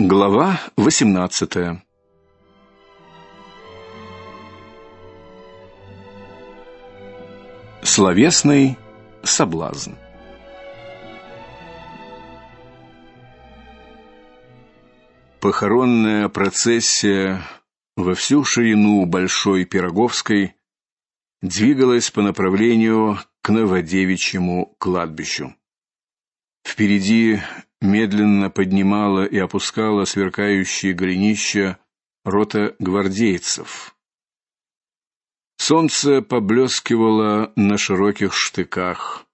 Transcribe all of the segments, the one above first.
Глава 18. Словесный соблазн. Похоронная процессия во всю ширину Большой Пироговской двигалась по направлению к Новодевичьему кладбищу. Впереди медленно поднимала и опускала сверкающие голенища рота гвардейцев. Солнце поблескивало на широких штыках.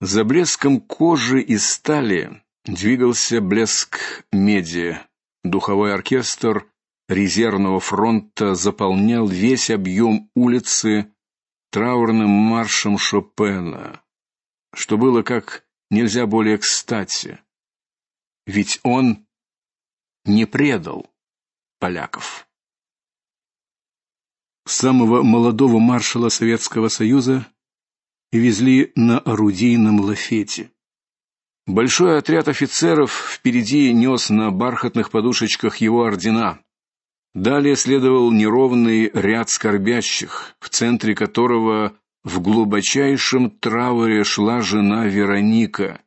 За блеском кожи и стали двигался блеск меди. Духовой оркестр резервного фронта заполнял весь объем улицы траурным маршем Шопена, что было как нельзя более кстати. Ведь он не предал поляков. Самого молодого маршала Советского Союза везли на орудийном лафете. Большой отряд офицеров впереди нес на бархатных подушечках его ордена. Далее следовал неровный ряд скорбящих, в центре которого в глубочайшем трауре шла жена Вероника,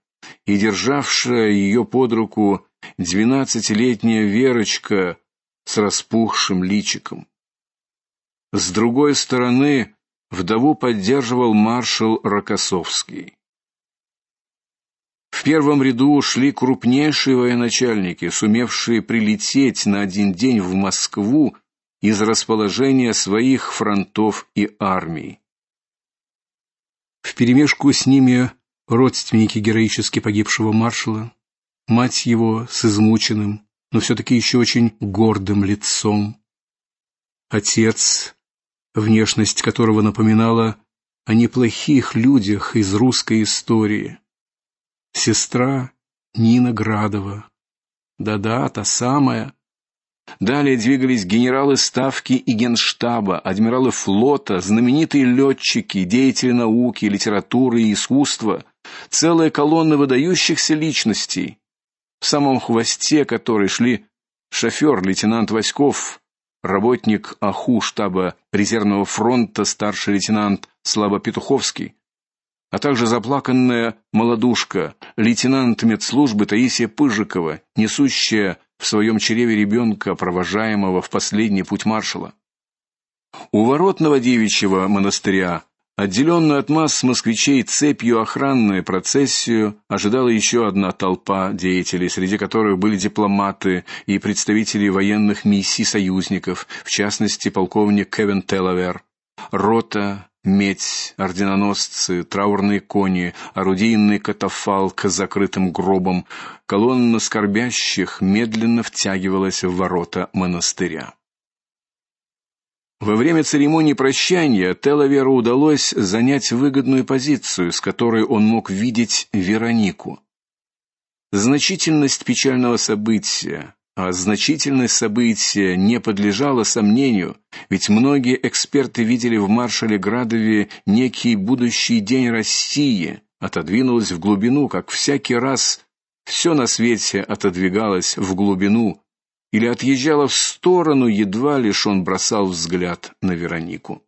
и державшая ее под руку двенадцатилетняя Верочка с распухшим личиком. С другой стороны вдову поддерживал маршал Рокоссовский. В первом ряду шли крупнейшие военачальники, сумевшие прилететь на один день в Москву из расположения своих фронтов и армий. Вперемешку с ними родственники героически погибшего маршала, мать его с измученным, но все таки еще очень гордым лицом, отец, внешность которого напоминала о неплохих людях из русской истории. Сестра Нина Градова. Да-да, та самая, Далее двигались генералы ставки и генштаба, адмиралы флота, знаменитые летчики, деятели науки, литературы и искусства, целая колонна выдающихся личностей, в самом хвосте которой шли шофер лейтенант Васьков, работник АХУ штаба резервного фронта старший лейтенант Слава Петуховский, а также заплаканная молодушка, лейтенант медслужбы Таисия Пыжикова, несущая в своем чреве ребенка, провожаемого в последний путь маршала. У ворот Новодевичьего монастыря, отделенную от масс москвичей цепью охранную процессию, ожидала еще одна толпа деятелей, среди которых были дипломаты и представители военных миссий союзников, в частности полковник Кевин Телавер, рота медь, орденоносцы, траурные кони, орудийный катафалк с закрытым гробом, колонна скорбящих медленно втягивалась в ворота монастыря. Во время церемонии прощания Телаверу удалось занять выгодную позицию, с которой он мог видеть Веронику. Значительность печального события, значительность события не подлежала сомнению, ведь многие эксперты видели в маршале Градове некий будущий день России, отодвинулась в глубину, как всякий раз все на свете отодвигалось в глубину или отъезжало в сторону, едва лишь он бросал взгляд на Веронику.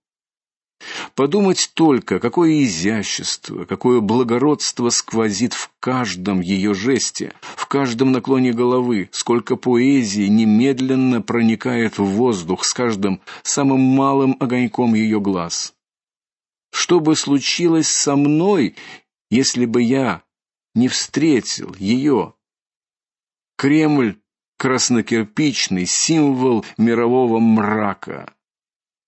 Подумать только, какое изящество, какое благородство сквозит в каждом ее жесте, в каждом наклоне головы, сколько поэзии немедленно проникает в воздух с каждым самым малым огоньком ее глаз. Что бы случилось со мной, если бы я не встретил ее? Кремль краснокирпичный символ мирового мрака.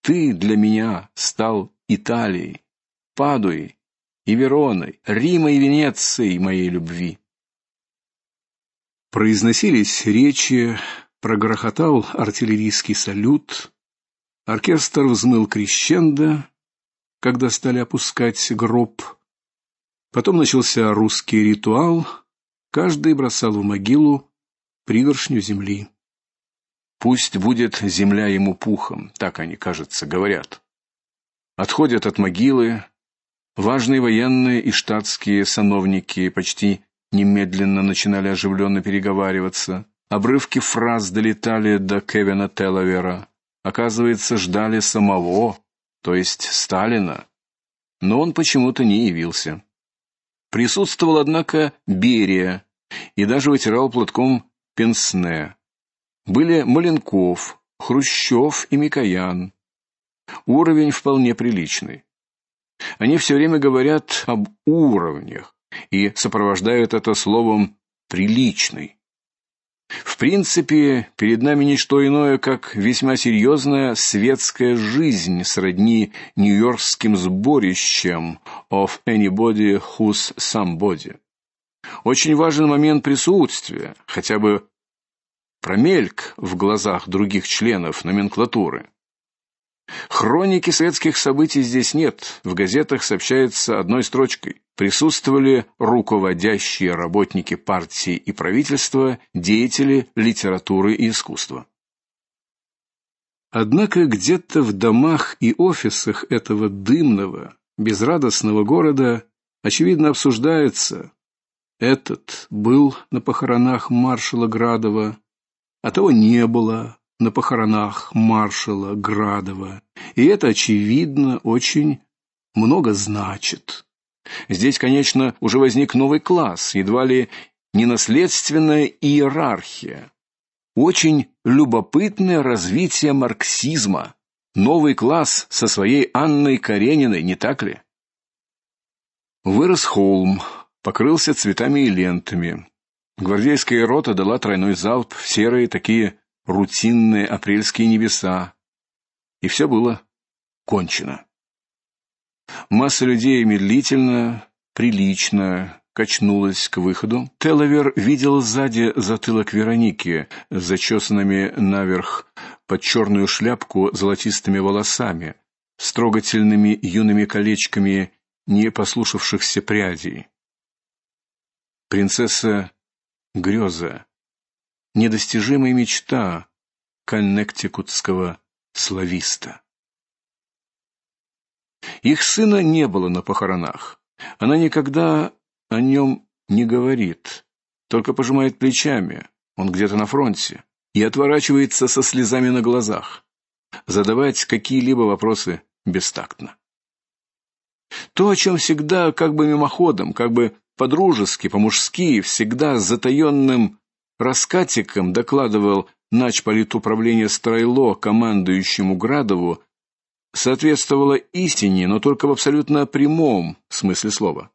Ты для меня стал Италией, Падуей и Вероной, Римом и Венецией моей любви. Произносились речи, прогрохотал артиллерийский салют, оркестр взмыл крещендо, когда стали опускать гроб. Потом начался русский ритуал, каждый бросал в могилу пригоршню земли. Пусть будет земля ему пухом, так они, кажется, говорят. Отходят от могилы важные военные и штатские сановники почти немедленно начинали оживленно переговариваться. Обрывки фраз долетали до Кевина Телавера. Оказывается, ждали самого, то есть Сталина. Но он почему-то не явился. Присутствовал, однако, Берия и даже вытирал платком пенсне. Были Маленков, Хрущев и Микоян. Уровень вполне приличный. Они все время говорят об уровнях и сопровождают это словом приличный. В принципе, перед нами не что иное, как весьма серьезная светская жизнь сродни нью-йоркским сборищам of anybody who's somebody. Очень важен момент присутствия, хотя бы промельк в глазах других членов номенклатуры. Хроники светских событий здесь нет. В газетах сообщается одной строчкой: присутствовали руководящие работники партии и правительства, деятели литературы и искусства. Однако где-то в домах и офисах этого дымного, безрадостного города очевидно обсуждается этот был на похоронах маршала Градова, а того не было на похоронах маршала Градова. И это очевидно очень много значит. Здесь, конечно, уже возник новый класс, едва ли не наследственная иерархия. Очень любопытное развитие марксизма. Новый класс со своей Анной Карениной, не так ли? Вырос холм, покрылся цветами и лентами. Гвардейская рота дала тройной залп в серые такие рутинные апрельские небеса. И все было кончено. Масса людей медлительно, прилично качнулась к выходу. Телавер видел сзади затылок Вероники с зачесанными наверх под черную шляпку золотистыми волосами, с трогательными юными колечками не послушавшихся прядей. Принцесса Греза, недостижимая мечта коннектикутского слависта. Их сына не было на похоронах. Она никогда о нем не говорит, только пожимает плечами. Он где-то на фронте и отворачивается со слезами на глазах. Задавать какие-либо вопросы бестактно. То, о чем всегда как бы мимоходом, как бы по-дружески, по-мужски, всегда с затаенным раскатиком докладывал начполитуправления Страйло командующему Градову, соответствовало истине, но только в абсолютно прямом смысле слова.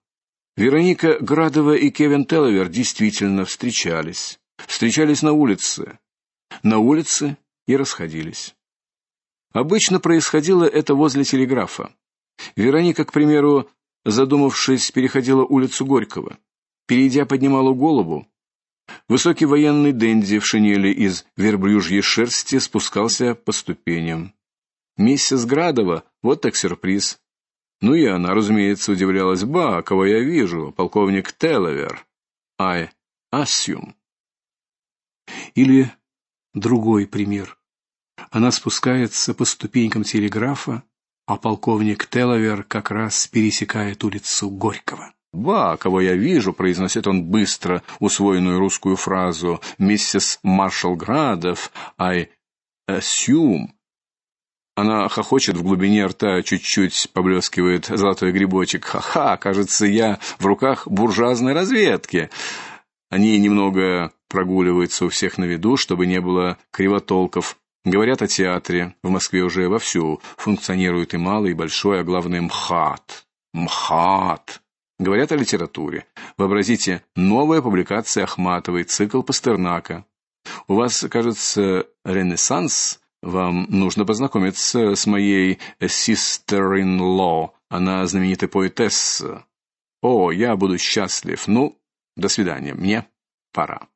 Вероника Градова и Кевин Телловер действительно встречались. Встречались на улице. На улице и расходились. Обычно происходило это возле телеграфа. Вероника, к примеру, задумавшись, переходила улицу Горького. Перейдя, поднимала голову. Высокий военный денди в шинели из верблюжьей шерсти спускался по ступеням. Миссис Градова, вот так сюрприз. Ну и она, разумеется, удивлялась: "Ба, кого я вижу? Полковник Телавер. I assume". Или другой пример. Она спускается по ступенькам телеграфа, а полковник Телавер как раз пересекает улицу Горького. «Ба, кого я вижу», — произносит он быстро усвоенную русскую фразу, «миссис Маршал Градов, I assume». Она хохочет в глубине рта, чуть-чуть поблескивает золотой грибочек. Ха-ха, кажется, я в руках буржуазной разведки. Они немного прогуливаются у всех на виду, чтобы не было кривотолков. Говорят о театре. В Москве уже вовсю функционирует и малый, и большой, а главное МХАТ. МХАТ. Говорят о литературе. Вообразите, новая публикация Ахматовой, цикл Пастернака. У вас, кажется, ренессанс. Вам нужно познакомиться с моей sister-in-law. Она знаменитая поэтесса. О, я буду счастлив. Ну, до свидания. Мне пора.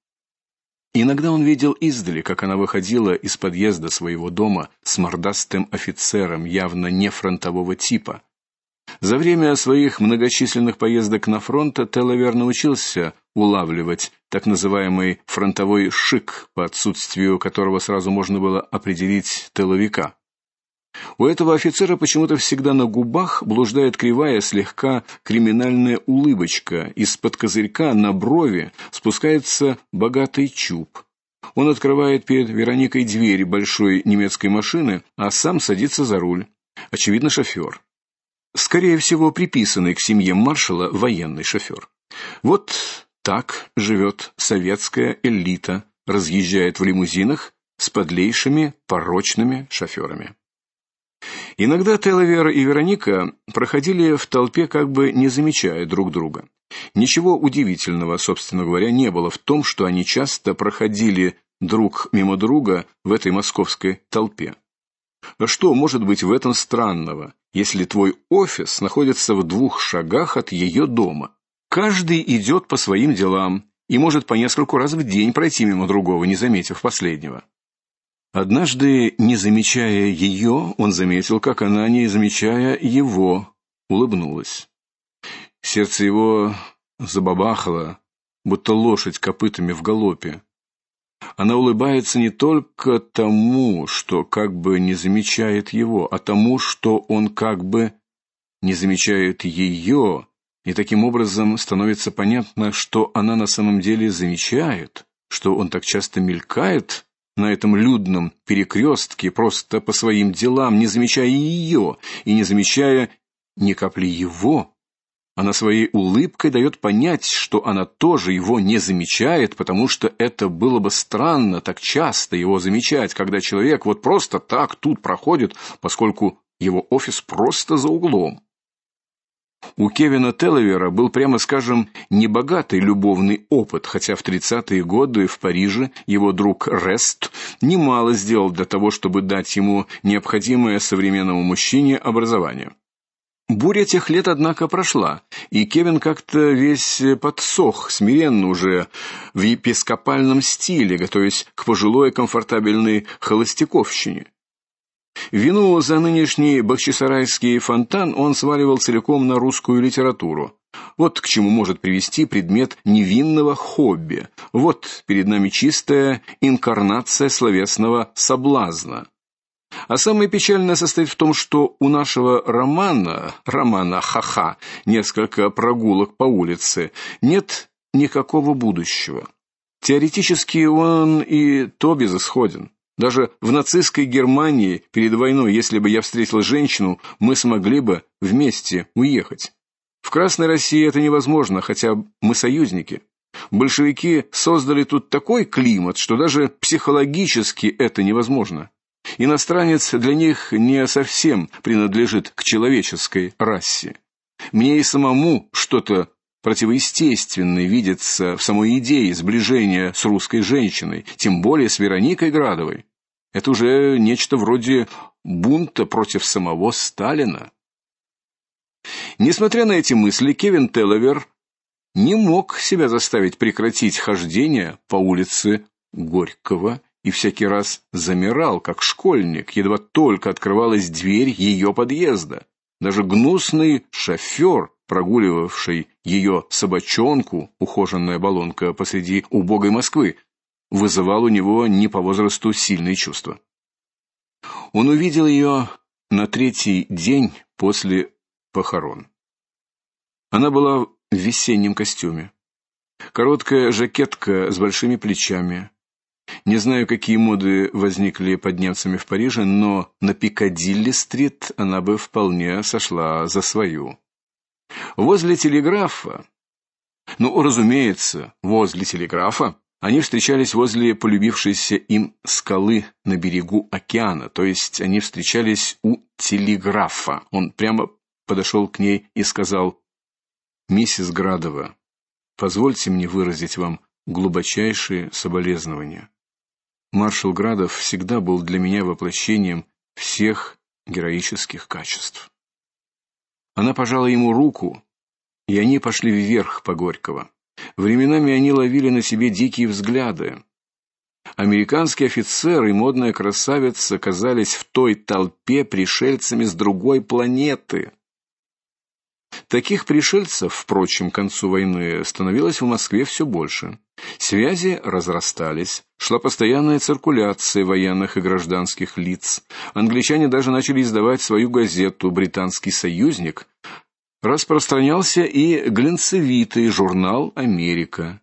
Иногда он видел издали, как она выходила из подъезда своего дома с мордастым офицером явно не фронтового типа. За время своих многочисленных поездок на фронт Телавер научился улавливать так называемый фронтовой шик, по отсутствию которого сразу можно было определить тыловика. У этого офицера почему-то всегда на губах блуждает кривая, слегка криминальная улыбочка. Из-под козырька на брови спускается богатый чуб. Он открывает перед Вероникой дверь большой немецкой машины, а сам садится за руль. Очевидно, шофер. Скорее всего, приписанный к семье маршала военный шофер. Вот так живет советская элита, разъезжает в лимузинах с подлейшими порочными шоферами. Иногда Телавер и Вероника проходили в толпе, как бы не замечая друг друга. Ничего удивительного, собственно говоря, не было в том, что они часто проходили друг мимо друга в этой московской толпе. Что может быть в этом странного, если твой офис находится в двух шагах от ее дома? Каждый идет по своим делам и может по нескольку раз в день пройти мимо другого, не заметив последнего. Однажды, не замечая ее, он заметил, как она, не замечая его, улыбнулась. Сердце его забабахало, будто лошадь копытами в галопе. Она улыбается не только тому, что как бы не замечает его, а тому, что он как бы не замечает ее, и таким образом становится понятно, что она на самом деле замечает, что он так часто мелькает на этом людном перекрестке просто по своим делам, не замечая ее и не замечая ни капли его. Она своей улыбкой дает понять, что она тоже его не замечает, потому что это было бы странно так часто его замечать, когда человек вот просто так тут проходит, поскольку его офис просто за углом. У Кевина Теллевера был, прямо скажем, небогатый любовный опыт, хотя в 30-е годы в Париже его друг Рест немало сделал для того, чтобы дать ему необходимое современному мужчине образование. Буря тех лет, однако, прошла, и Кевин как-то весь подсох, смиренно уже в епископальном стиле, готовясь к пожилой комфортабельной холостяковщине. Вину за нынешний бахчисарайский фонтан он сваливал целиком на русскую литературу. Вот к чему может привести предмет невинного хобби. Вот перед нами чистая инкарнация словесного соблазна. А самое печальное состоит в том, что у нашего романа, романа Ха-ха, несколько прогулок по улице, нет никакого будущего. Теоретически он и то безысходен. Даже в нацистской Германии перед войной, если бы я встретил женщину, мы смогли бы вместе уехать. В Красной России это невозможно, хотя мы союзники. Большевики создали тут такой климат, что даже психологически это невозможно. Иностранец для них не совсем принадлежит к человеческой расе. Мне и самому что-то противоестественное видится в самой идее сближения с русской женщиной, тем более с Вероникой Градовой. Это уже нечто вроде бунта против самого Сталина. Несмотря на эти мысли, Кевин Телловер не мог себя заставить прекратить хождение по улице Горького и всякий раз замирал, как школьник, едва только открывалась дверь ее подъезда. Даже гнусный шофер, прогуливавший ее собачонку, ухоженная баллонка посреди убогой Москвы, вызывал у него не по возрасту сильные чувства. Он увидел ее на третий день после похорон. Она была в весеннем костюме. Короткая жакетка с большими плечами, не знаю, какие моды возникли под немцами в Париже, но на Пикадилли-стрит она бы вполне сошла за свою. Возле телеграфа, ну, разумеется, возле телеграфа, они встречались возле полюбившейся им скалы на берегу океана, то есть они встречались у телеграфа. Он прямо подошел к ней и сказал: "Миссис Градова, позвольте мне выразить вам глубочайшие соболезнования. Маршал Градов всегда был для меня воплощением всех героических качеств. Она пожала ему руку, и они пошли вверх по Горького. Временами они ловили на себе дикие взгляды. Американский офицер и модная красавица казались в той толпе пришельцами с другой планеты. Таких пришельцев, впрочем, к концу войны становилось в Москве все больше. Связи разрастались, шла постоянная циркуляция военных и гражданских лиц. Англичане даже начали издавать свою газету Британский союзник. Распространялся и глянцевитый журнал Америка.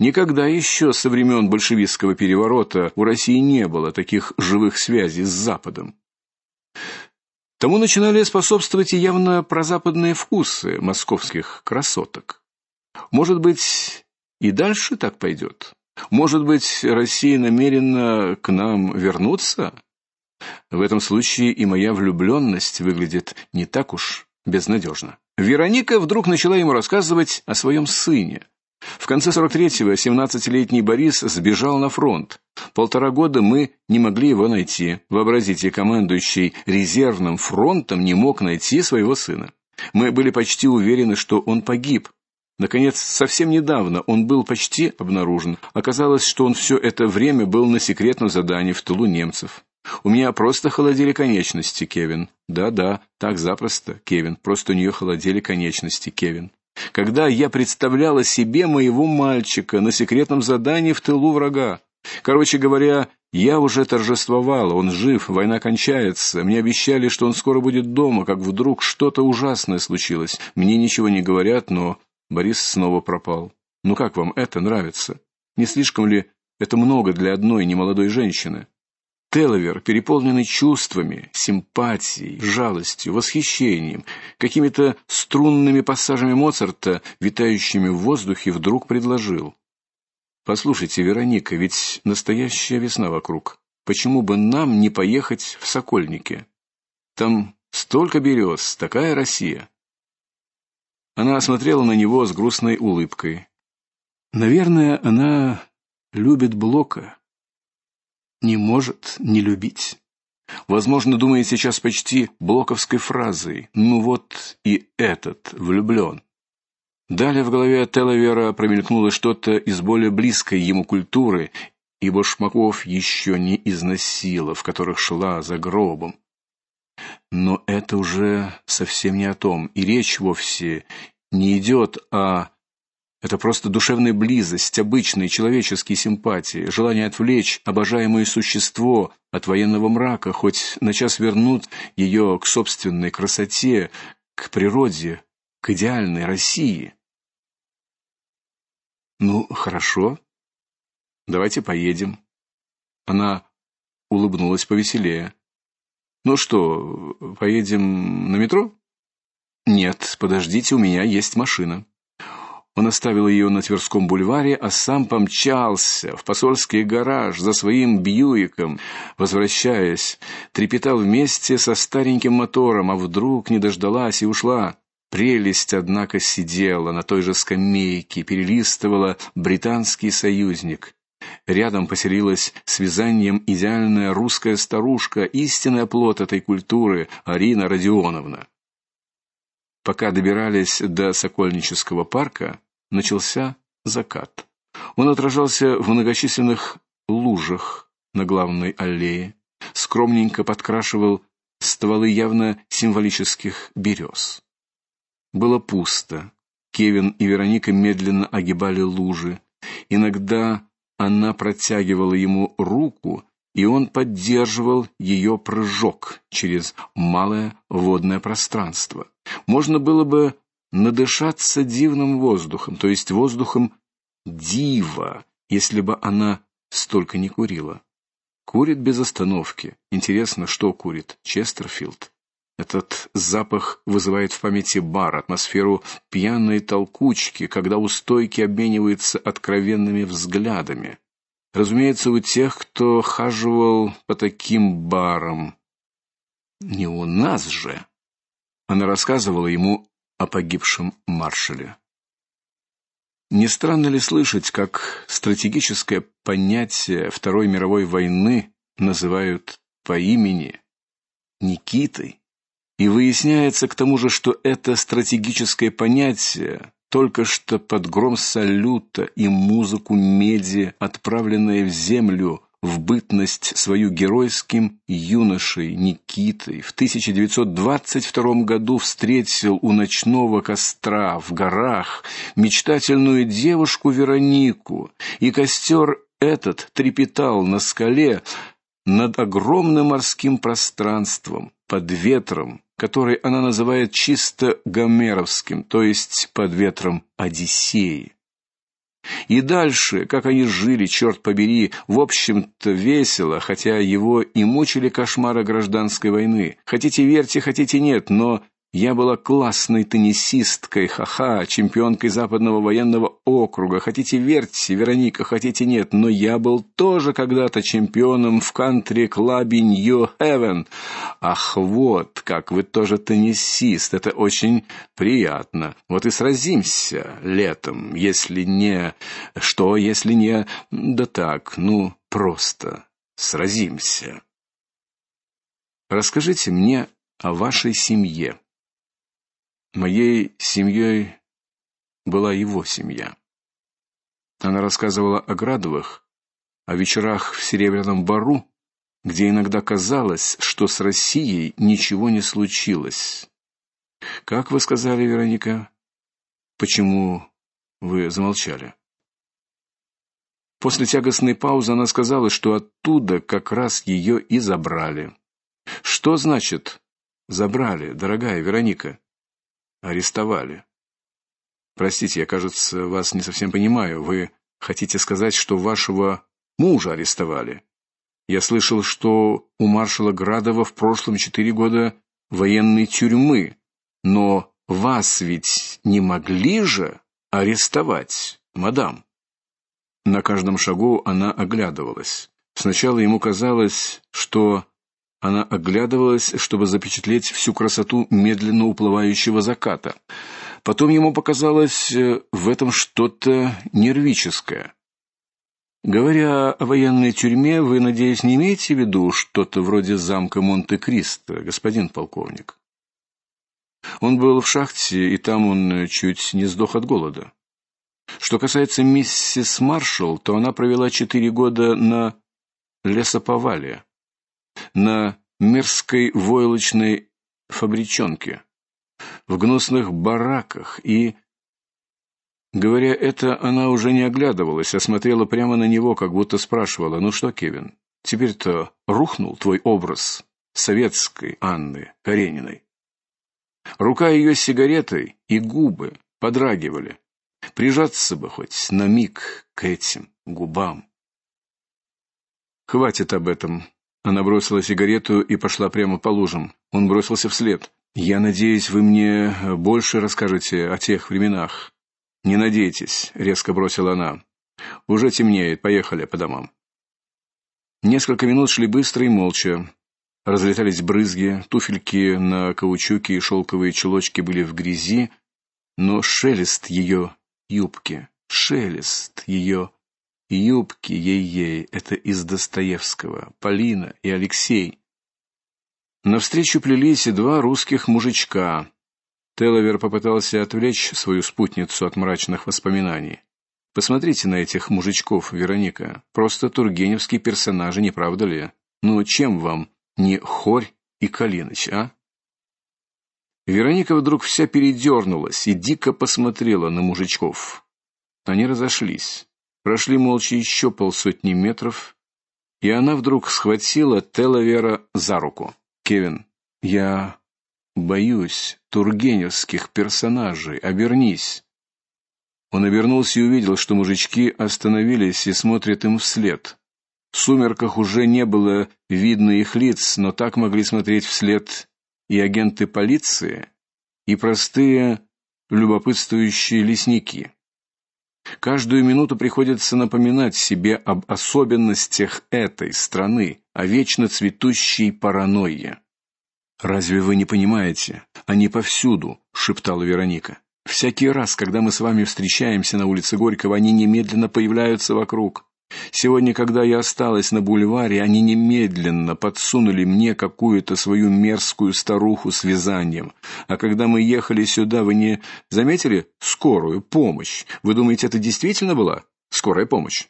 Никогда еще со времен большевистского переворота у России не было таких живых связей с Западом. Тому начинали способствовать и явно прозападные вкусы московских красоток. Может быть, и дальше так пойдет? Может быть, Россия намерена к нам вернуться? В этом случае и моя влюбленность выглядит не так уж безнадежно. Вероника вдруг начала ему рассказывать о своем сыне. В конце 43-го 17-летний Борис сбежал на фронт. Полтора года мы не могли его найти. Вообразите, командующий резервным фронтом не мог найти своего сына. Мы были почти уверены, что он погиб. Наконец, совсем недавно он был почти обнаружен. Оказалось, что он все это время был на секретном задании в тылу немцев. У меня просто холодели конечности, Кевин. Да-да, так запросто, Кевин. Просто у нее холодели конечности, Кевин. Когда я представляла себе моего мальчика на секретном задании в тылу врага. Короче говоря, я уже торжествовала, он жив, война кончается. Мне обещали, что он скоро будет дома, как вдруг что-то ужасное случилось. Мне ничего не говорят, но Борис снова пропал. Ну как вам это нравится? Не слишком ли это много для одной немолодой женщины? Теловер, переполненный чувствами, симпатией, жалостью, восхищением, какими-то струнными пассажами Моцарта, витающими в воздухе, вдруг предложил: "Послушайте, Вероника, ведь настоящая весна вокруг. Почему бы нам не поехать в Сокольники? Там столько берез, такая Россия". Она смотрела на него с грустной улыбкой. Наверное, она любит Блока не может не любить. Возможно, думает сейчас почти блоковской фразой: "Ну вот и этот влюблен». Далее в голове Телавера промелькнуло что-то из более близкой ему культуры, ибо Шмаков еще не износила, в которых шла за гробом. Но это уже совсем не о том, и речь вовсе не идет о это просто душевная близость, обычные человеческие симпатии, желание отвлечь обожаемое существо от военного мрака, хоть на час вернуть ее к собственной красоте, к природе, к идеальной России. Ну, хорошо. Давайте поедем. Она улыбнулась повеселее. Ну что, поедем на метро? Нет, подождите, у меня есть машина. Он оставил ее на Тверском бульваре, а сам помчался в посольский гараж за своим Бьюиком, возвращаясь, трепетал вместе со стареньким мотором, а вдруг не дождалась и ушла. Прелесть, однако, сидела на той же скамейке, перелистывала британский союзник. Рядом поселилась с вязанием идеальная русская старушка, истинный плод этой культуры, Арина Родионовна. Пока добирались до Сокольнического парка, начался закат. Он отражался в многочисленных лужах на главной аллее, скромненько подкрашивал стволы явно символических берез. Было пусто. Кевин и Вероника медленно огибали лужи. Иногда она протягивала ему руку, и он поддерживал ее прыжок через малое водное пространство. Можно было бы надышаться дивным воздухом, то есть воздухом дива, если бы она столько не курила. Курит без остановки. Интересно, что курит Честерфилд. Этот запах вызывает в памяти бар, атмосферу пьяной толкучки, когда у стойки обмениваются откровенными взглядами. Разумеется, у тех, кто хаживал по таким барам. Не у нас же. Она рассказывала ему о погибшем маршале. Не странно ли слышать, как стратегическое понятие Второй мировой войны называют по имени Никитой? И выясняется к тому же, что это стратегическое понятие только что под гром салюта и музыку меди, отправленное в землю в бытность свою геройским юношей Никитой в 1922 году встретил у ночного костра в горах мечтательную девушку Веронику, и костер этот трепетал на скале над огромным морским пространством, под ветром, который она называет чисто гомеровским, то есть под ветром Одиссеи. И дальше, как они жили, черт побери, в общем-то весело, хотя его и мучили кошмары гражданской войны. Хотите верьте, хотите нет, но я была классной теннисисткой, ха-ха, чемпионкой западного военного округа. Хотите верьте, Вероника, хотите нет, но я был тоже когда-то чемпионом в кантри-клабе New Heaven. Ах, вот, как вы тоже теннисист. Это очень приятно. Вот и сразимся летом, если не что, если не да так, ну, просто сразимся. Расскажите мне о вашей семье. Моей семьей была его семья. Она рассказывала о Градовых, о вечерах в Серебряном бару, где иногда казалось, что с Россией ничего не случилось. Как вы сказали, Вероника? Почему вы замолчали? После тягостной паузы она сказала, что оттуда как раз ее и забрали. Что значит забрали, дорогая Вероника? Арестовали. Простите, я, кажется, вас не совсем понимаю. Вы хотите сказать, что вашего мужа арестовали? Я слышал, что у маршала Градова в прошлом четыре года военной тюрьмы, но вас ведь не могли же арестовать, мадам. На каждом шагу она оглядывалась. Сначала ему казалось, что она оглядывалась, чтобы запечатлеть всю красоту медленно уплывающего заката. Потом ему показалось э, в этом что-то нервическое. Говоря о военной тюрьме, вы, надеюсь, не имеете в виду что-то вроде замка Монте-Кристо, господин полковник. Он был в шахте, и там он чуть не сдох от голода. Что касается миссис Маршалл, то она провела четыре года на лесоповале на мерзкой войлочной фабричонке, в гнусных бараках и Говоря это, она уже не оглядывалась, а смотрела прямо на него, как будто спрашивала: "Ну что, Кевин, теперь-то рухнул твой образ советской Анны Карениной?" Рука ее с сигаретой и губы подрагивали. Прижаться бы хоть на миг к этим губам. Хватит об этом, она бросила сигарету и пошла прямо по лужам. Он бросился вслед. Я надеюсь, вы мне больше расскажете о тех временах. Не надейтесь, резко бросила она. Уже темнеет, поехали по домам. Несколько минут шли быстро и молча. Разлетались брызги, туфельки на каучуке и шелковые чулочки были в грязи, но шелест ее юбки, шелест ее Юбки ей-ей это из Достоевского. Полина и Алексей. Навстречу плелись два русских мужичка. Теловер попытался отвлечь свою спутницу от мрачных воспоминаний. Посмотрите на этих мужичков, Вероника. Просто тургеневские персонажи, не правда ли? Ну чем вам не Хорь и Калиныч, а? Вероника вдруг вся передернулась и дико посмотрела на мужичков. Они разошлись. Прошли молча еще полсотни метров, и она вдруг схватила Телавера за руку. Кевин, я боюсь тургеневских персонажей. Обернись. Он обернулся и увидел, что мужички остановились и смотрят им вслед. В сумерках уже не было видно их лиц, но так могли смотреть вслед и агенты полиции, и простые любопытствующие лесники. Каждую минуту приходится напоминать себе об особенностях этой страны, о вечно цветущей паранойе. Разве вы не понимаете? Они повсюду, шептала Вероника. Всякий раз, когда мы с вами встречаемся на улице Горького, они немедленно появляются вокруг. Сегодня, когда я осталась на бульваре, они немедленно подсунули мне какую-то свою мерзкую старуху с вязанием. А когда мы ехали сюда, вы не заметили скорую помощь? Вы думаете, это действительно была скорая помощь?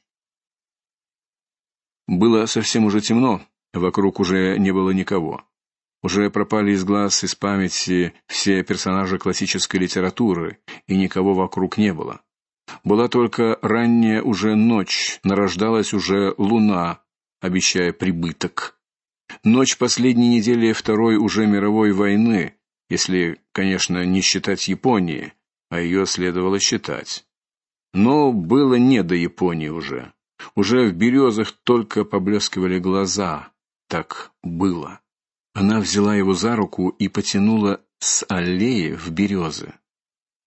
Было совсем уже темно, вокруг уже не было никого. Уже пропали из глаз, из памяти все персонажи классической литературы, и никого вокруг не было. Была только ранняя уже ночь, нарождалась уже луна, обещая прибыток. Ночь последней недели Второй уже мировой войны, если, конечно, не считать Японии, а ее следовало считать. Но было не до Японии уже. Уже в березах только поблескивали глаза. Так было. Она взяла его за руку и потянула с аллеи в березы.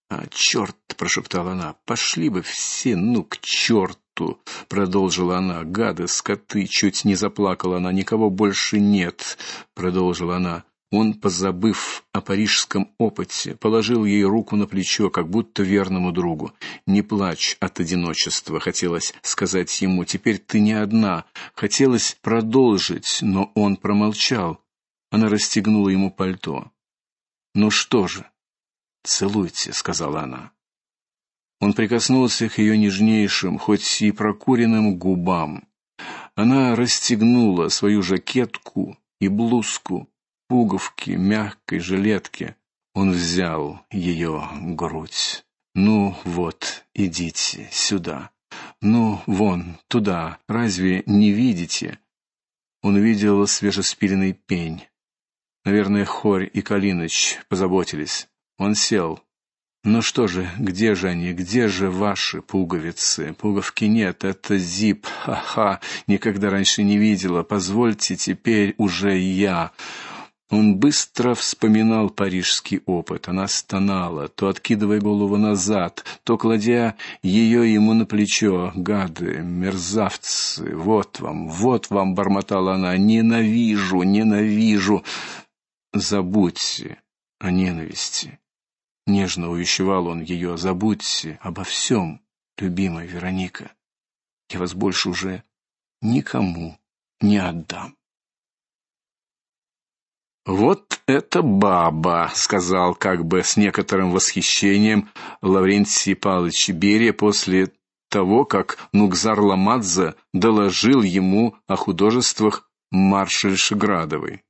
А черт, прошептала она. Пошли бы все, ну к черту!» — продолжила она. Гады, скоты, чуть не заплакала она. Никого больше нет, продолжила она. Он, позабыв о парижском опыте, положил ей руку на плечо, как будто верному другу. "Не плачь от одиночества", хотелось сказать ему. "Теперь ты не одна". Хотелось продолжить, но он промолчал. Она расстегнула ему пальто. "Ну что же? Целуйте", сказала она. Он прикоснулся к ее нежнейшим, хоть и прокуренным губам. Она расстегнула свою жакетку и блузку пуговки, мягкой жилетки. Он взял ее грудь. Ну вот, идите сюда. Ну, вон, туда. Разве не видите? Он видел свежеспиленный пень. Наверное, Хорь и Калиныч позаботились. Он сел. Ну что же, где же они? Где же ваши пуговицы? Пуговки нет, это зип. Ха-ха, никогда раньше не видела. Позвольте теперь уже я. Он быстро вспоминал парижский опыт. Она стонала, то откидывая голову назад, то кладя ее ему на плечо. Гады, мерзавцы, вот вам, вот вам бормотала она. Ненавижу, ненавижу. Забудьте о ненависти. Нежно увещевал он ее. Забудьте обо всем, любимая Вероника. Я вас больше уже никому не отдам. Вот это баба, сказал как бы с некоторым восхищением Лаврентий Павлович Берия после того, как Нукзар Ламадзе доложил ему о художествах маршальши Градовой.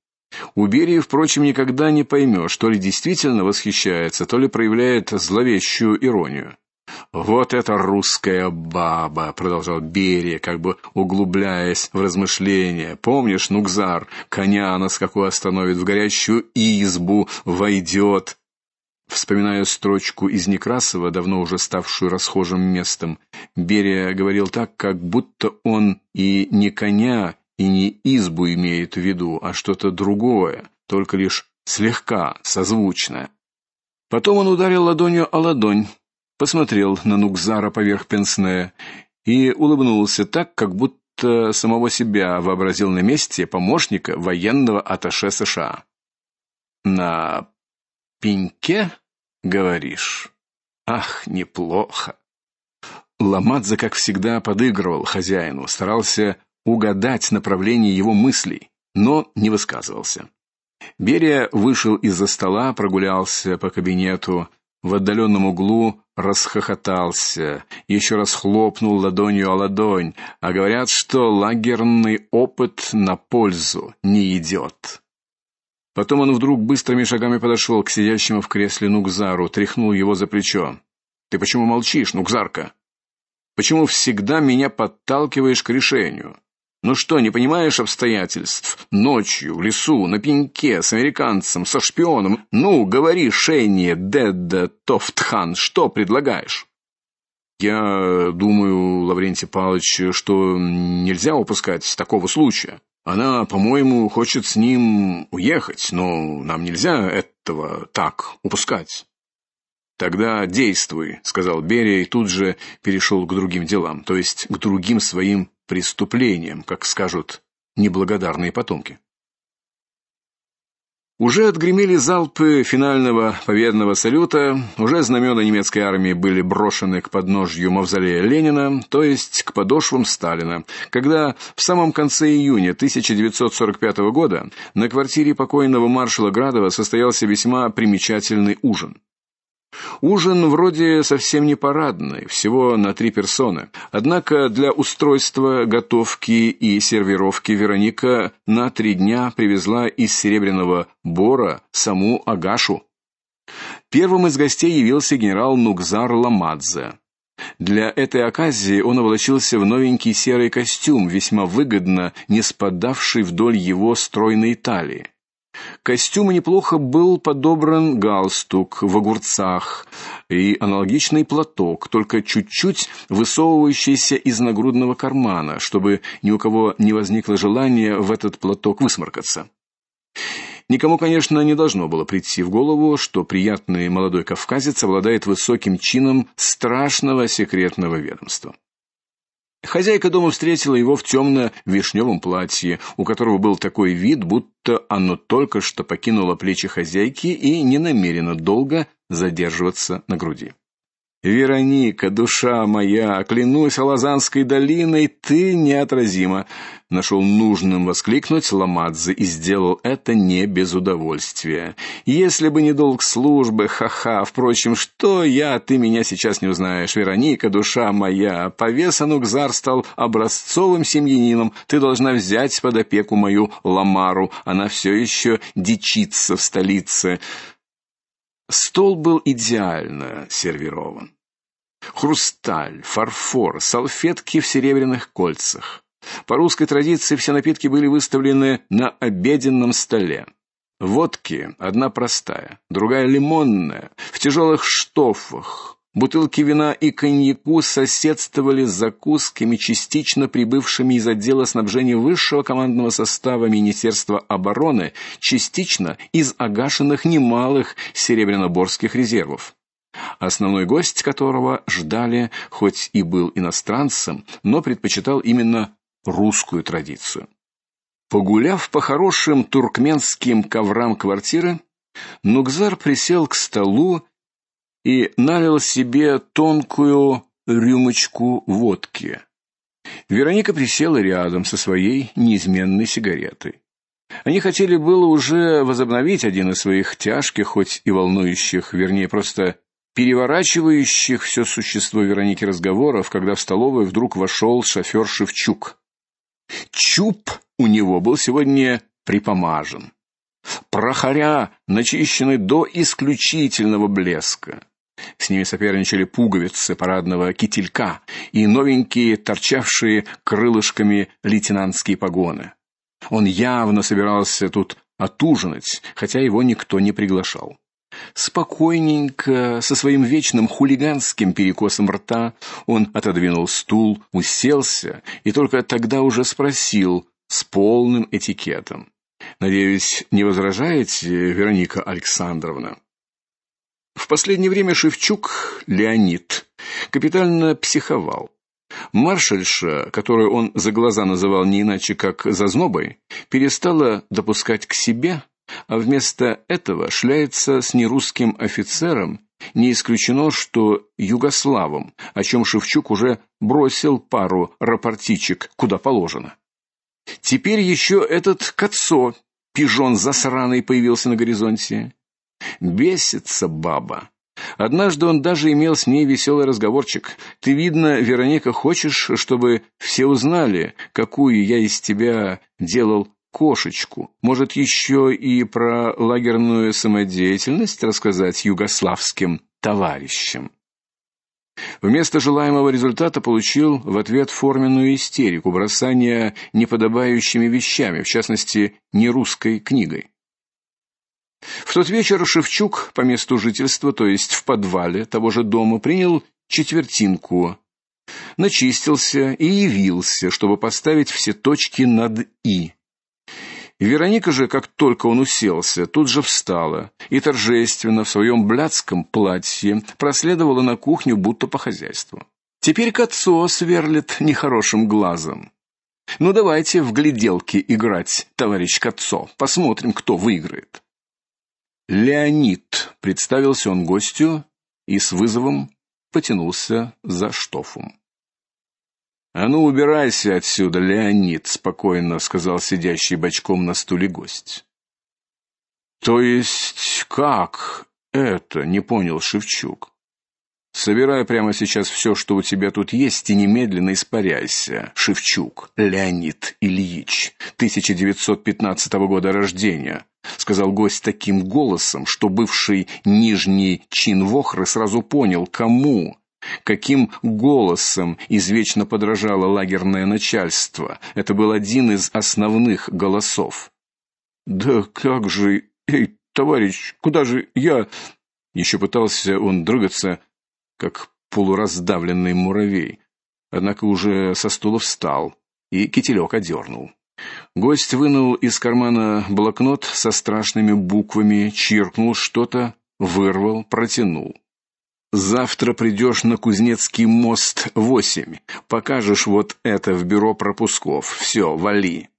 У Берии, впрочем, никогда не поймешь, то ли действительно восхищается, то ли проявляет зловещую иронию. Вот это русская баба, продолжал Берия, как бы углубляясь в размышления. Помнишь, Нукзар, коня на скаку остановит в горящую избу, войдет. Вспоминая строчку из Некрасова, давно уже ставшую расхожим местом, Берия говорил так, как будто он и не коня, и не избу имеет в виду, а что-то другое, только лишь слегка созвучное. Потом он ударил ладонью о ладонь, посмотрел на Нукзара поверх пенсне и улыбнулся так, как будто самого себя вообразил на месте помощника военного атташе США. На пеньке, говоришь? Ах, неплохо. Ламадзе, как всегда, подыгрывал хозяину, старался угадать направление его мыслей, но не высказывался. Берия вышел из-за стола, прогулялся по кабинету, в отдаленном углу расхохотался, еще раз хлопнул ладонью о ладонь, а говорят, что лагерный опыт на пользу не идет. Потом он вдруг быстрыми шагами подошел к сидящему в кресле Нукзару, тряхнул его за плечо. Ты почему молчишь, Нукзарка? Почему всегда меня подталкиваешь к решению? Ну что, не понимаешь обстоятельств? Ночью в лесу на пеньке с американцем, со шпионом. Ну, говори, Шенни, Дедда, Тофтхан, что предлагаешь? Я думаю, Лаврентий Павлович, что нельзя упускать такого случая. Она, по-моему, хочет с ним уехать, но нам нельзя этого так упускать. Тогда действуй, сказал Берия и тут же перешел к другим делам, то есть к другим своим преступлениям, как скажут неблагодарные потомки. Уже отгремели залпы финального победного салюта, уже знамена немецкой армии были брошены к подножью мавзолея Ленина, то есть к подошвам Сталина, когда в самом конце июня 1945 года на квартире покойного маршала Градова состоялся весьма примечательный ужин. Ужин вроде совсем не парадный, всего на три персоны. Однако для устройства готовки и сервировки Вероника на три дня привезла из Серебряного Бора саму Агашу. Первым из гостей явился генерал Нукзар Ламадзе. Для этой оказии он облачился в новенький серый костюм, весьма выгодно не спадавший вдоль его стройной талии. Костюму неплохо был подобран галстук в огурцах и аналогичный платок, только чуть-чуть высовывающийся из нагрудного кармана, чтобы ни у кого не возникло желания в этот платок высморкаться. Никому, конечно, не должно было прийти в голову, что приятный молодой кавказец обладает высоким чином страшного секретного ведомства. Хозяйка дома встретила его в темно вишневом платье, у которого был такой вид, будто оно только что покинуло плечи хозяйки и не намерено долго задерживаться на груди. Вероника, душа моя, клянусь Алазанской долиной, ты неотразима, нашел нужным воскликнуть Ламадзе и сделал это не без удовольствия. Если бы не долг службы, ха-ха. Впрочем, что я, ты меня сейчас не узнаешь. Вероника, душа моя, повеса Нукзар стал образцовым семьянином. Ты должна взять под опеку мою Ламару. Она все еще дичится в столице. Стол был идеально сервирован. Хрусталь, фарфор, салфетки в серебряных кольцах. По русской традиции все напитки были выставлены на обеденном столе. Водки одна простая, другая лимонная, в тяжелых штофах. Бутылки вина и коньяку соседствовали с закусками, частично прибывшими из отдела снабжения высшего командного состава Министерства обороны, частично из огашенных немалых серебряноборских резервов основной гость которого ждали, хоть и был иностранцем, но предпочитал именно русскую традицию. Погуляв по хорошим туркменским коврам квартиры, Нугзар присел к столу и налил себе тонкую рюмочку водки. Вероника присела рядом со своей неизменной сигаретой. Они хотели было уже возобновить один из своих тяжких, хоть и волнующих, вернее, просто переворачивающих все существо Вероники разговоров, когда в столовую вдруг вошел шофер Шевчук. Чуб у него был сегодня припомажен. Прохоря начищены до исключительного блеска. С ними соперничали пуговицы парадного кителька и новенькие, торчавшие крылышками лейтенантские погоны. Он явно собирался тут отужинать, хотя его никто не приглашал. Спокойненько, со своим вечным хулиганским перекосом рта, он отодвинул стул, уселся и только тогда уже спросил с полным этикетом: "Надеюсь, не возражаете, Вероника Александровна?" В последнее время Шевчук Леонид капитально психовал. Маршальша, которую он за глаза называл не иначе как зазнобой, перестала допускать к себе а вместо этого шляется с нерусским офицером, не исключено, что югославом, о чем Шевчук уже бросил пару рапортичек куда положено. Теперь еще этот Кацо, пижон засраный, появился на горизонте. Бесится баба. Однажды он даже имел с ней веселый разговорчик. Ты видно, Вероника, хочешь, чтобы все узнали, какую я из тебя делал кошечку. Может, еще и про лагерную самодеятельность рассказать югославским товарищам. Вместо желаемого результата получил в ответ форменную истерику, бросание неподобающими вещами, в частности, нерусской книгой. В тот вечер Шевчук по месту жительства, то есть в подвале того же дома, принял четвертинку, начистился и явился, чтобы поставить все точки над и. Вероника же, как только он уселся, тут же встала и торжественно в своем блядском платье проследовала на кухню будто по хозяйству. Теперь Кацо сверлит нехорошим глазом. Ну давайте в гляделки играть, товарищ Кацо. Посмотрим, кто выиграет. Леонид представился он гостю и с вызовом потянулся за штофом. А ну убирайся отсюда, Леонид, спокойно сказал сидящий бочком на стуле гость. То есть как это, не понял Шевчук. Собирай прямо сейчас все, что у тебя тут есть, и немедленно испаряйся. Шевчук Леонид Ильич, 1915 года рождения, сказал гость таким голосом, что бывший нижний чин Вохры сразу понял, кому Каким голосом извечно подражало лагерное начальство. Это был один из основных голосов. Да как же, эй, товарищ, куда же я? Еще пытался он дрыгаться, как полураздавленный муравей. Однако уже со стула встал и кителек одернул. Гость вынул из кармана блокнот со страшными буквами, чиркнул что-то, вырвал, протянул. Завтра придешь на Кузнецкий мост 8. Покажешь вот это в бюро пропусков. Все, вали.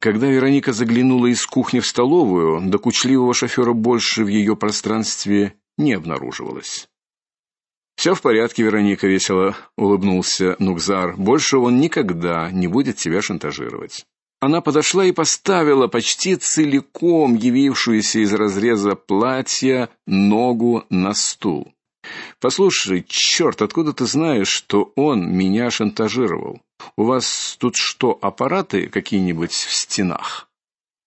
Когда Вероника заглянула из кухни в столовую, докучливого шофера больше в ее пространстве не обнаруживалось. «Все в порядке, Вероника весело улыбнулся Нукзар. Больше он никогда не будет тебя шантажировать. Она подошла и поставила почти целиком явившуюся из разреза платья ногу на стул. Послушай, черт, откуда ты знаешь, что он меня шантажировал? У вас тут что, аппараты какие-нибудь в стенах?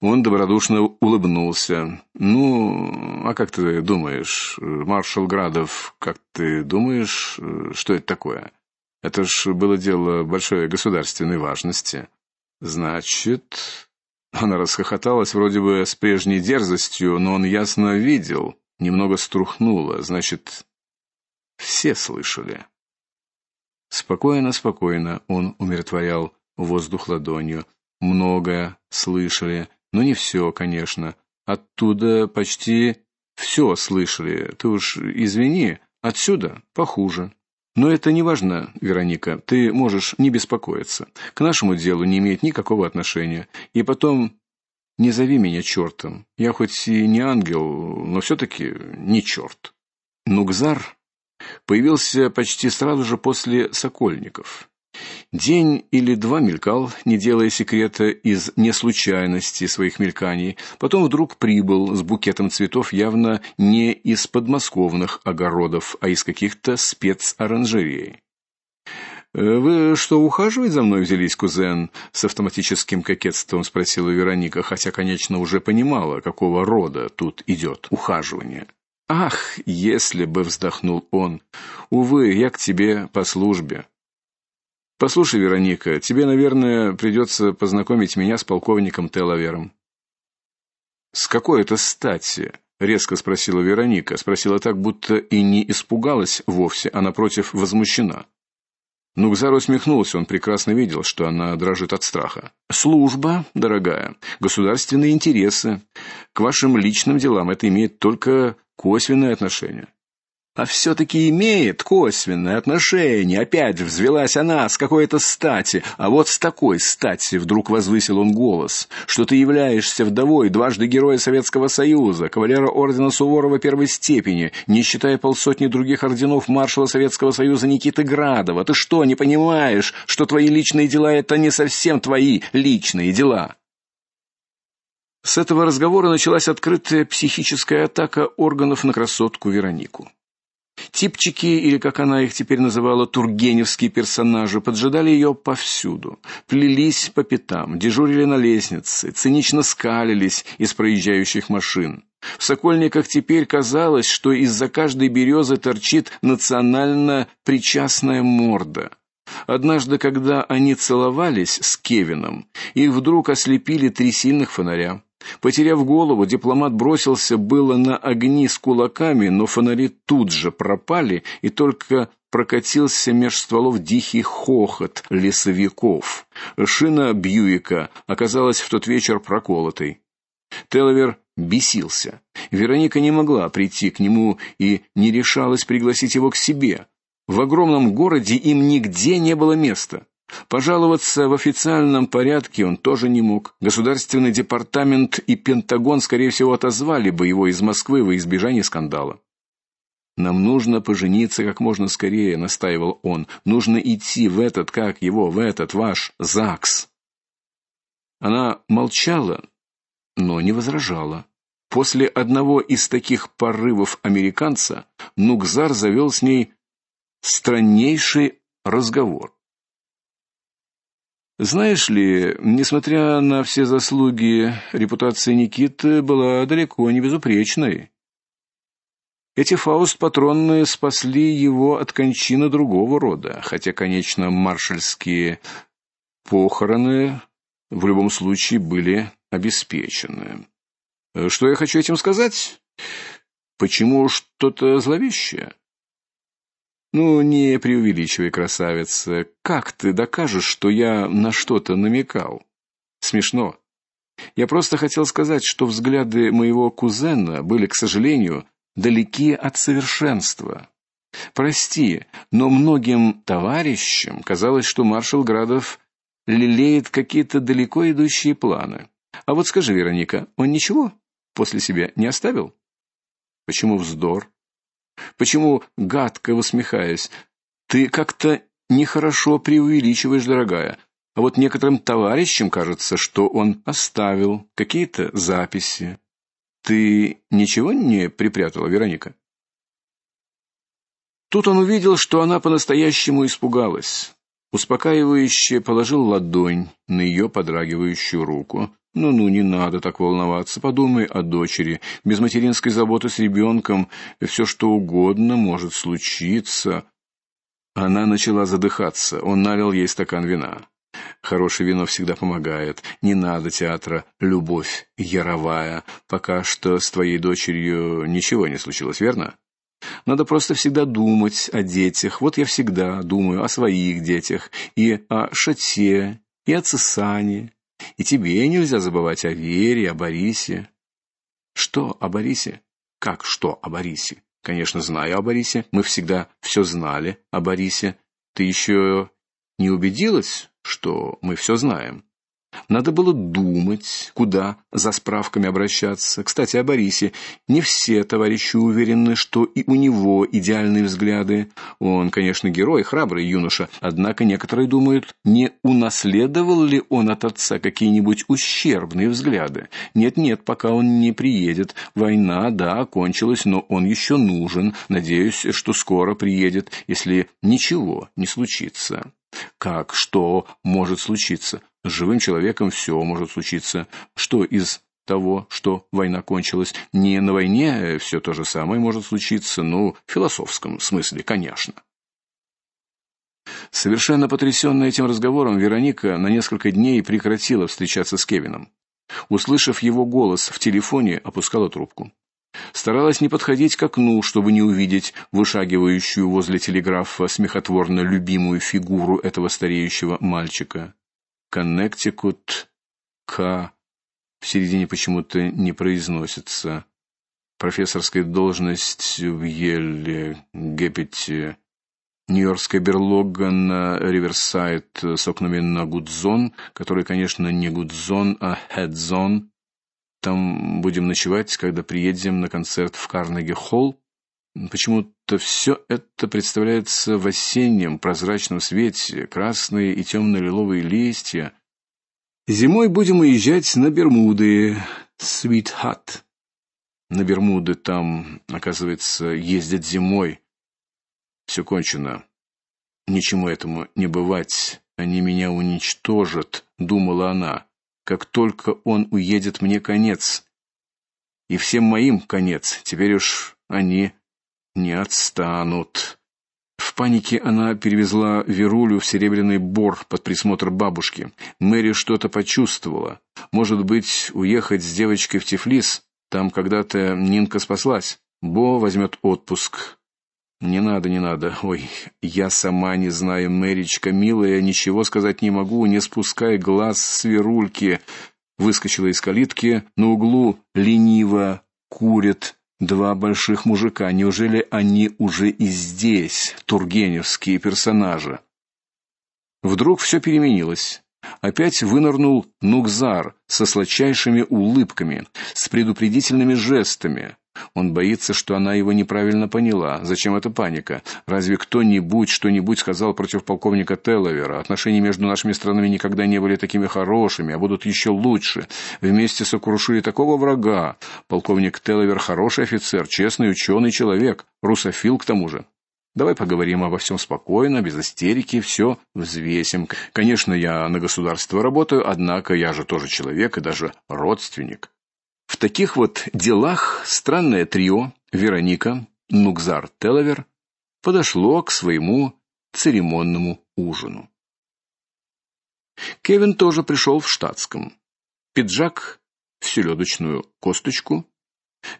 Он добродушно улыбнулся. Ну, а как ты думаешь, маршал Градов, как ты думаешь, что это такое? Это ж было дело большой государственной важности. Значит, она расхохоталась вроде бы с прежней дерзостью, но он ясно видел, немного струхнула. Значит, все слышали. Спокойно, спокойно он умиротворял воздух ладонью. Многое слышали, но не все, конечно. Оттуда почти все слышали. Ты уж извини, отсюда похуже. Но это не важно, Вероника. Ты можешь не беспокоиться. К нашему делу не имеет никакого отношения. И потом не зови меня чертом. Я хоть и не ангел, но все таки не черт. Нугзар появился почти сразу же после Сокольников. День или два мелькал, не делая секрета из неслучайности своих мельканий. Потом вдруг прибыл с букетом цветов явно не из подмосковных огородов, а из каких-то спецоранжерей. «Э, Вы что, ухаживать за мной взялись, кузен? с автоматическим кокетством спросила Вероника, хотя, конечно, уже понимала, какого рода тут идет ухаживание. Ах, если бы вздохнул он. Увы, я к тебе по службе. Послушай, Вероника, тебе, наверное, придется познакомить меня с полковником Телавером. С какой это стати? резко спросила Вероника, спросила так, будто и не испугалась вовсе, а напротив возмущена. Нукзар усмехнулся, он прекрасно видел, что она дрожит от страха. Служба, дорогая, государственные интересы. К вашим личным делам это имеет только косвенное отношение. А все таки имеет косвенное отношение. Опять взвелась она с какой-то стати, а вот с такой стати вдруг возвысил он голос, что ты являешься вдовой дважды героя Советского Союза, кавалера ордена Суворова первой степени, не считая полсотни других орденов маршала Советского Союза Никиты Градова. Ты что, не понимаешь, что твои личные дела это не совсем твои личные дела? С этого разговора началась открытая психическая атака органов на красотку Веронику. Типчики, или как она их теперь называла, тургеневские персонажи, поджидали ее повсюду, плелись по пятам, дежурили на лестнице, цинично скалились из проезжающих машин. В Сокольниках теперь казалось, что из-за каждой березы торчит национально причастная морда. Однажды, когда они целовались с Кевином, их вдруг ослепили три сильных фонаря. Потеряв голову, дипломат бросился было на огни с кулаками, но фонари тут же пропали, и только прокатился меж стволов дикий хохот лесовиков. Шина Бьюика оказалась в тот вечер проколотой. Телвер бесился. Вероника не могла прийти к нему и не решалась пригласить его к себе. В огромном городе им нигде не было места. Пожаловаться в официальном порядке он тоже не мог. Государственный департамент и Пентагон, скорее всего, отозвали бы его из Москвы во избежание скандала. Нам нужно пожениться как можно скорее, настаивал он. Нужно идти в этот, как его, в этот ваш ЗАГС. Она молчала, но не возражала. После одного из таких порывов американца Нукзар завел с ней страннейший разговор. Знаешь ли, несмотря на все заслуги, репутация Никиты была далеко не безупречной. Эти фауст-патронные спасли его от кончины другого рода, хотя, конечно, маршальские похороны в любом случае были обеспечены. Что я хочу этим сказать? Почему что-то зловещее? Ну, не преувеличивай, красавица. Как ты докажешь, что я на что-то намекал? Смешно. Я просто хотел сказать, что взгляды моего кузена были, к сожалению, далеки от совершенства. Прости, но многим товарищам казалось, что маршал Градов лелеет какие-то далеко идущие планы. А вот скажи, Вероника, он ничего после себя не оставил? Почему вздор? Почему гадко усмехаясь? Ты как-то нехорошо преувеличиваешь, дорогая. А вот некоторым товарищам кажется, что он оставил какие-то записи. Ты ничего не припрятала, Вероника? Тут он увидел, что она по-настоящему испугалась. Успокаивающе положил ладонь на ее подрагивающую руку. Ну-ну, не надо так волноваться. Подумай о дочери. Без материнской заботы с ребенком все что угодно может случиться. Она начала задыхаться. Он налил ей стакан вина. Хорошее вино всегда помогает. Не надо театра любовь яровая. Пока что с твоей дочерью ничего не случилось, верно? Надо просто всегда думать о детях. Вот я всегда думаю о своих детях и о Шате, и о Цесане, и тебе нельзя забывать о Вере, о Борисе. Что о Борисе? Как что о Борисе? Конечно, знаю о Борисе. Мы всегда все знали о Борисе. Ты еще не убедилась, что мы все знаем? Надо было думать, куда за справками обращаться. Кстати, о Борисе. Не все товарищи уверены, что и у него идеальные взгляды. Он, конечно, герой, храбрый юноша, однако некоторые думают, не унаследовал ли он от отца какие-нибудь ущербные взгляды. Нет-нет, пока он не приедет. Война, да, окончилась, но он еще нужен. Надеюсь, что скоро приедет, если ничего не случится. Как что может случиться? С живым человеком все может случиться. Что из того, что война кончилась, не на войне все то же самое может случиться, ну, в философском смысле, конечно. Совершенно потрясенная этим разговором, Вероника на несколько дней прекратила встречаться с Кевином. Услышав его голос в телефоне, опускала трубку. Старалась не подходить к окну, чтобы не увидеть вышагивающую возле телеграфа смехотворно любимую фигуру этого стареющего мальчика. Коннектикут К в середине почему-то не произносится. Профессорская должность в Еле, Геппете, Нью-Йоркская берлога на Риверсайд с окнами на Гудзон, который, конечно, не Гудзон, а Хедзон. Там будем ночевать, когда приедем на концерт в Карнеги-холл. Почему-то все это представляется в осеннем прозрачном свете, красные и темно лиловые листья. Зимой будем уезжать на Бермуды, Свит-Хат. На Бермуды там, оказывается, ездят зимой. Все кончено. Ничему этому не бывать. Они меня уничтожат, думала она. Как только он уедет, мне конец. И всем моим конец. Теперь уж они не отстанут. В панике она перевезла Верулю в Серебряный Бор под присмотр бабушки. Мэри что-то почувствовала. Может быть, уехать с девочкой в Тифлис? Там когда-то Нинка спаслась. Бо возьмет отпуск. Не надо, не надо. Ой, я сама не знаю, Мэричка, милая, ничего сказать не могу, не спускай глаз с Верульки. Выскочила из калитки, на углу лениво курит Два больших мужика, неужели они уже и здесь, тургеневские персонажи? Вдруг все переменилось. Опять вынырнул Нукзар со сладчайшими улыбками, с предупредительными жестами. Он боится, что она его неправильно поняла. Зачем эта паника? Разве кто-нибудь что-нибудь сказал против полковника Телловера? Отношения между нашими странами никогда не были такими хорошими, а будут еще лучше. Вместе сокрушили такого врага. Полковник Телловер хороший офицер, честный ученый человек, русофил к тому же. Давай поговорим обо всем спокойно, без истерики, все взвесим. Конечно, я на государство работаю, однако я же тоже человек и даже родственник. В таких вот делах странное трио Вероника, Нукзар Телавер подошло к своему церемонному ужину. Кевин тоже пришел в штатском. Пиджак в селедочную косточку,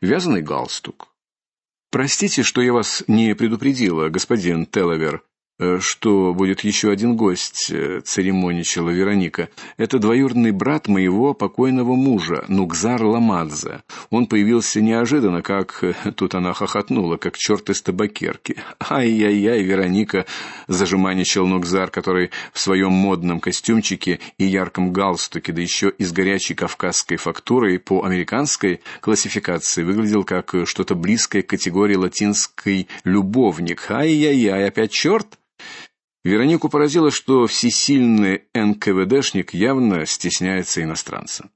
вязаный галстук. Простите, что я вас не предупредила, господин Телавер, что будет еще один гость, э, церемоничала Вероника. Это двоюродный брат моего покойного мужа, Нукзар Ламадзе. Он появился неожиданно, как э, тут она хохотнула, как черт из табакерки. Ай-яй-яй, Вероника, зажиманичал Нукзар, который в своем модном костюмчике и ярком галстуке, да еще и с горячей кавказской фактурой по американской классификации выглядел как что-то близкое к категории латинской любовник. Ай-яй-яй, опять черт? Веронику поразило, что всесильный НКВДшник явно стесняется иностранца.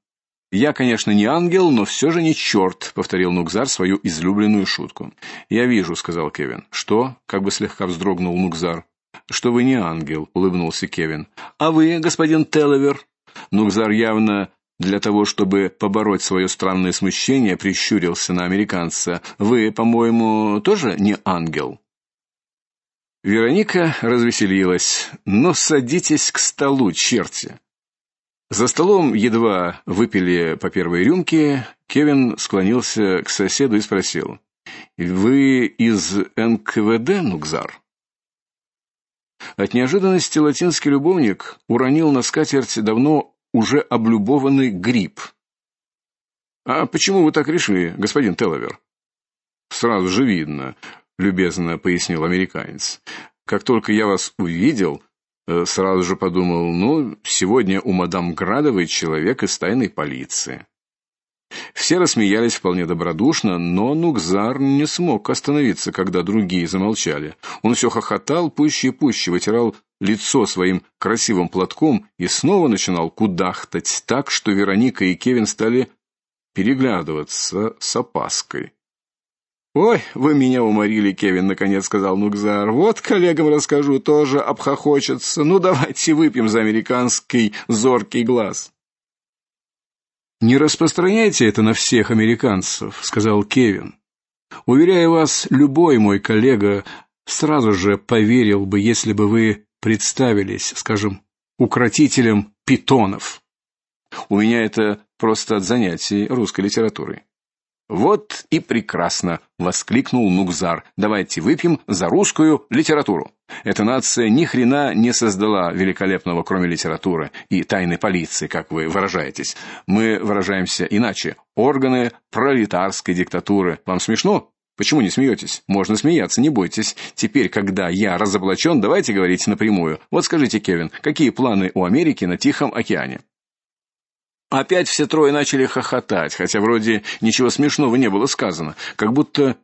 Я, конечно, не ангел, но все же не черт», — повторил Нукзар свою излюбленную шутку. Я вижу, сказал Кевин. Что? как бы слегка вздрогнул Нукзар. Что вы не ангел, улыбнулся Кевин. А вы, господин Телевер? Нукзар явно для того, чтобы побороть свое странное смущение, прищурился на американца. Вы, по-моему, тоже не ангел. Вероника развеселилась. "Но садитесь к столу, черти". За столом едва выпили по первой рюмке, Кевин склонился к соседу и спросил: "Вы из НКВД, Нукзар?" От неожиданности латинский любовник уронил на скатерть давно уже облюбованный гриб. А почему вы так решили, господин Телавер? Сразу же видно любезно пояснил американец. Как только я вас увидел, э, сразу же подумал: "Ну, сегодня у мадам Градовой человек из тайной полиции". Все рассмеялись вполне добродушно, но Нукзар не смог остановиться, когда другие замолчали. Он все хохотал пуще и пуще, вытирал лицо своим красивым платком и снова начинал кудахтать так, что Вероника и Кевин стали переглядываться с опаской. Ой, вы меня уморили, Кевин, наконец сказал Нукзар. Вот коллегам расскажу, тоже обхохочется. Ну давайте выпьем за американский зоркий глаз. Не распространяйте это на всех американцев, сказал Кевин. Уверяю вас, любой мой коллега сразу же поверил бы, если бы вы представились, скажем, укротителем питонов. У меня это просто от занятий русской литературой. Вот и прекрасно, воскликнул Нукзар. Давайте выпьем за русскую литературу. Эта нация ни хрена не создала великолепного, кроме литературы и тайной полиции, как вы выражаетесь. Мы выражаемся иначе. Органы пролетарской диктатуры. Вам смешно? Почему не смеетесь? Можно смеяться, не бойтесь. Теперь, когда я разоблачен, давайте говорить напрямую. Вот скажите, Кевин, какие планы у Америки на Тихом океане? Опять все трое начали хохотать, хотя вроде ничего смешного не было сказано, как будто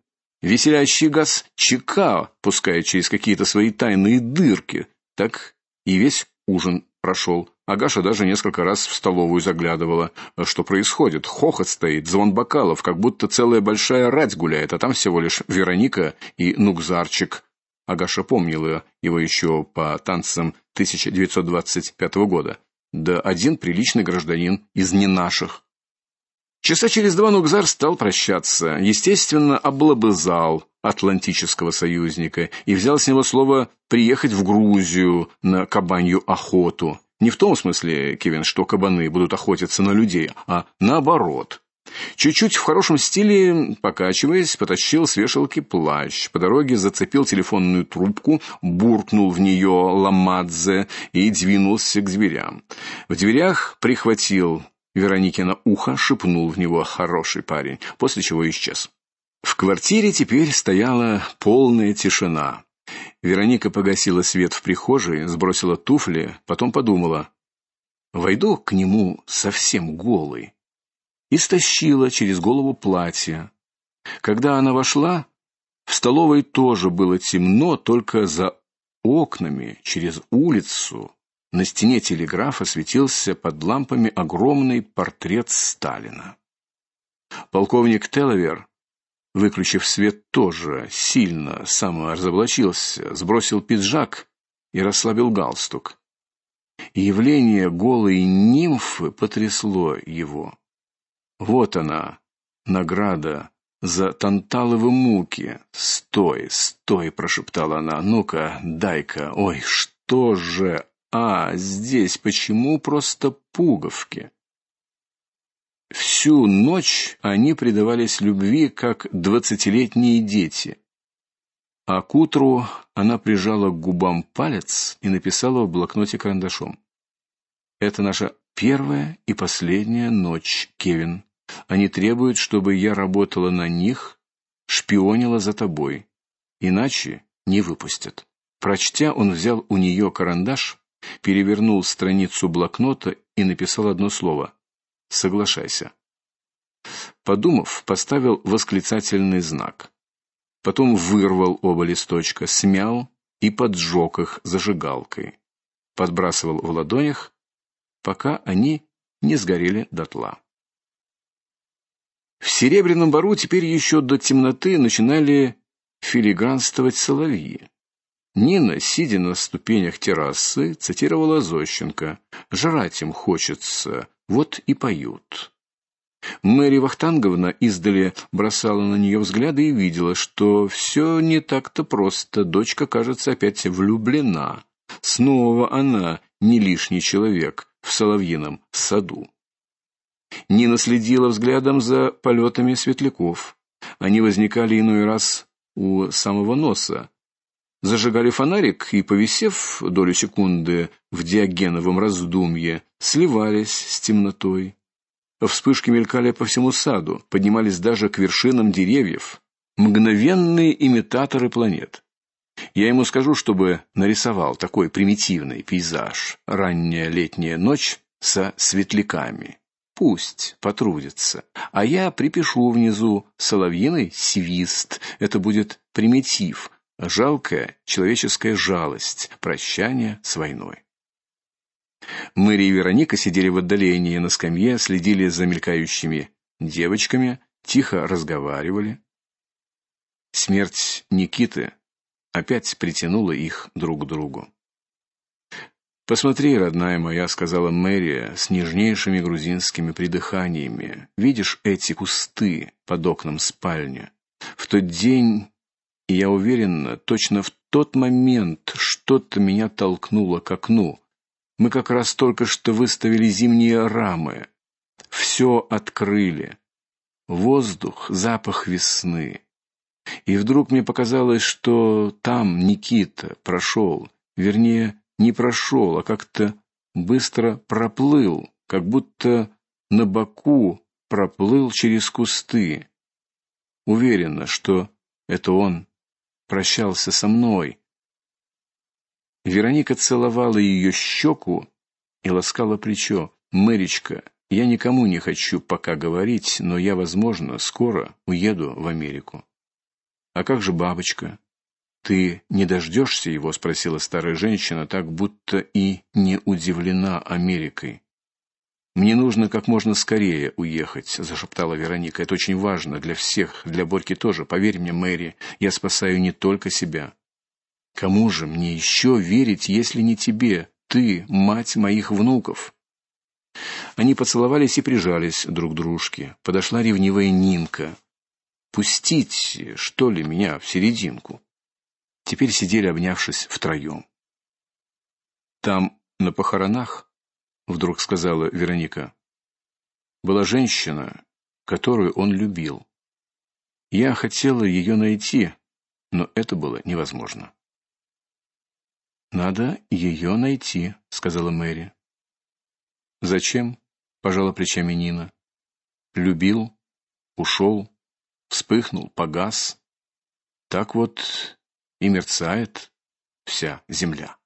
веселящий газ ЧК пускает через какие-то свои тайные дырки. Так и весь ужин прошел. Агаша даже несколько раз в столовую заглядывала. Что происходит? Хохот стоит, звон бокалов, как будто целая большая рать гуляет, а там всего лишь Вероника и Нукзарчик. Агаша помнила его еще по танцам 1925 года да один приличный гражданин из не наших. Часа через два Нукзар стал прощаться, естественно, облобызал атлантического союзника и взял с него слово приехать в Грузию на кабанью охоту. Не в том смысле, Кевин, что кабаны будут охотиться на людей, а наоборот. Чуть-чуть в хорошем стиле, покачиваясь, потащил с вешалки плащ. По дороге зацепил телефонную трубку, буркнул в нее ламадзе и двинулся к дверям. В дверях прихватил Вероникина ухо, шепнул в него хороший парень, после чего исчез. В квартире теперь стояла полная тишина. Вероника погасила свет в прихожей, сбросила туфли, потом подумала: войду к нему совсем голый и стащила через голову платье. Когда она вошла, в столовой тоже было темно, только за окнами через улицу на стене телеграфа светился под лампами огромный портрет Сталина. Полковник Телавер, выключив свет, тоже сильно саморазоблачился, сбросил пиджак и расслабил галстук. Явление голой нимфы потрясло его. Вот она, награда за танталовы муки. Стой, стой, прошептала она. Ну-ка, дай-ка. Ой, что же А здесь почему просто пуговки? Всю ночь они предавались любви, как двадцатилетние дети. А к утру она прижала к губам палец и написала в блокноте карандашом: "Это наша первая и последняя ночь, Кевин. Они требуют, чтобы я работала на них, шпионила за тобой, иначе не выпустят". Прочтя, он взял у нее карандаш, перевернул страницу блокнота и написал одно слово: "Соглашайся". Подумав, поставил восклицательный знак. Потом вырвал оба листочка, смял и поджег их зажигалкой. Подбрасывал в ладонях, пока они не сгорели дотла. В серебряном бару теперь еще до темноты начинали филигранствовать соловьи. Нина, сидя на ступенях террасы, цитировала Зощенко: "Жрать им хочется, вот и поют". Мэри Вахтанговна издали бросала на нее взгляды и видела, что все не так-то просто. Дочка, кажется, опять влюблена. Снова она не лишний человек в соловьином саду. Нина следила взглядом за полетами светляков. Они возникали иной раз у самого носа. Зажигали фонарик и, повисев долю секунды в диогеновом раздумье, сливались с темнотой. Вспышки мелькали по всему саду, поднимались даже к вершинам деревьев, мгновенные имитаторы планет. Я ему скажу, чтобы нарисовал такой примитивный пейзаж: ранняя летняя ночь со светляками. Пусть потрудится. А я припишу внизу соловьиный свист. Это будет примитив, жалкая человеческая жалость, прощание с войной. Мэри и Вероника сидели в отдалении на скамье, следили за мелькающими девочками, тихо разговаривали. Смерть Никиты опять притянула их друг к другу. Посмотри, родная моя, сказала Мэри с нежнейшими грузинскими придыханиями. Видишь эти кусты под окном спальни? В тот день, я уверена, точно в тот момент что-то меня толкнуло к окну. Мы как раз только что выставили зимние рамы. Все открыли. Воздух, запах весны. И вдруг мне показалось, что там Никита прошел, вернее, не прошел, а как-то быстро проплыл, как будто на боку проплыл через кусты. Уверена, что это он прощался со мной, Вероника целовала ее щеку и ласкала плечо. Мэричка, я никому не хочу пока говорить, но я, возможно, скоро уеду в Америку. А как же бабочка? Ты не дождешься его, спросила старая женщина, так будто и не удивлена Америкой. Мне нужно как можно скорее уехать, зашептала Вероника. Это очень важно для всех, для Борьки тоже. Поверь мне, Мэри, я спасаю не только себя. Кому же мне еще верить, если не тебе, ты, мать моих внуков? Они поцеловались и прижались друг к дружке. Подошла ревнивая Нинка. Пустить, что ли, меня в серединку. Теперь сидели, обнявшись втроем. Там на похоронах, вдруг сказала Вероника, была женщина, которую он любил. Я хотела ее найти, но это было невозможно. Надо ее найти, сказала Мэри. Зачем? пожала плечами Нина. Любил, ушел, вспыхнул, погас. Так вот и мерцает вся земля.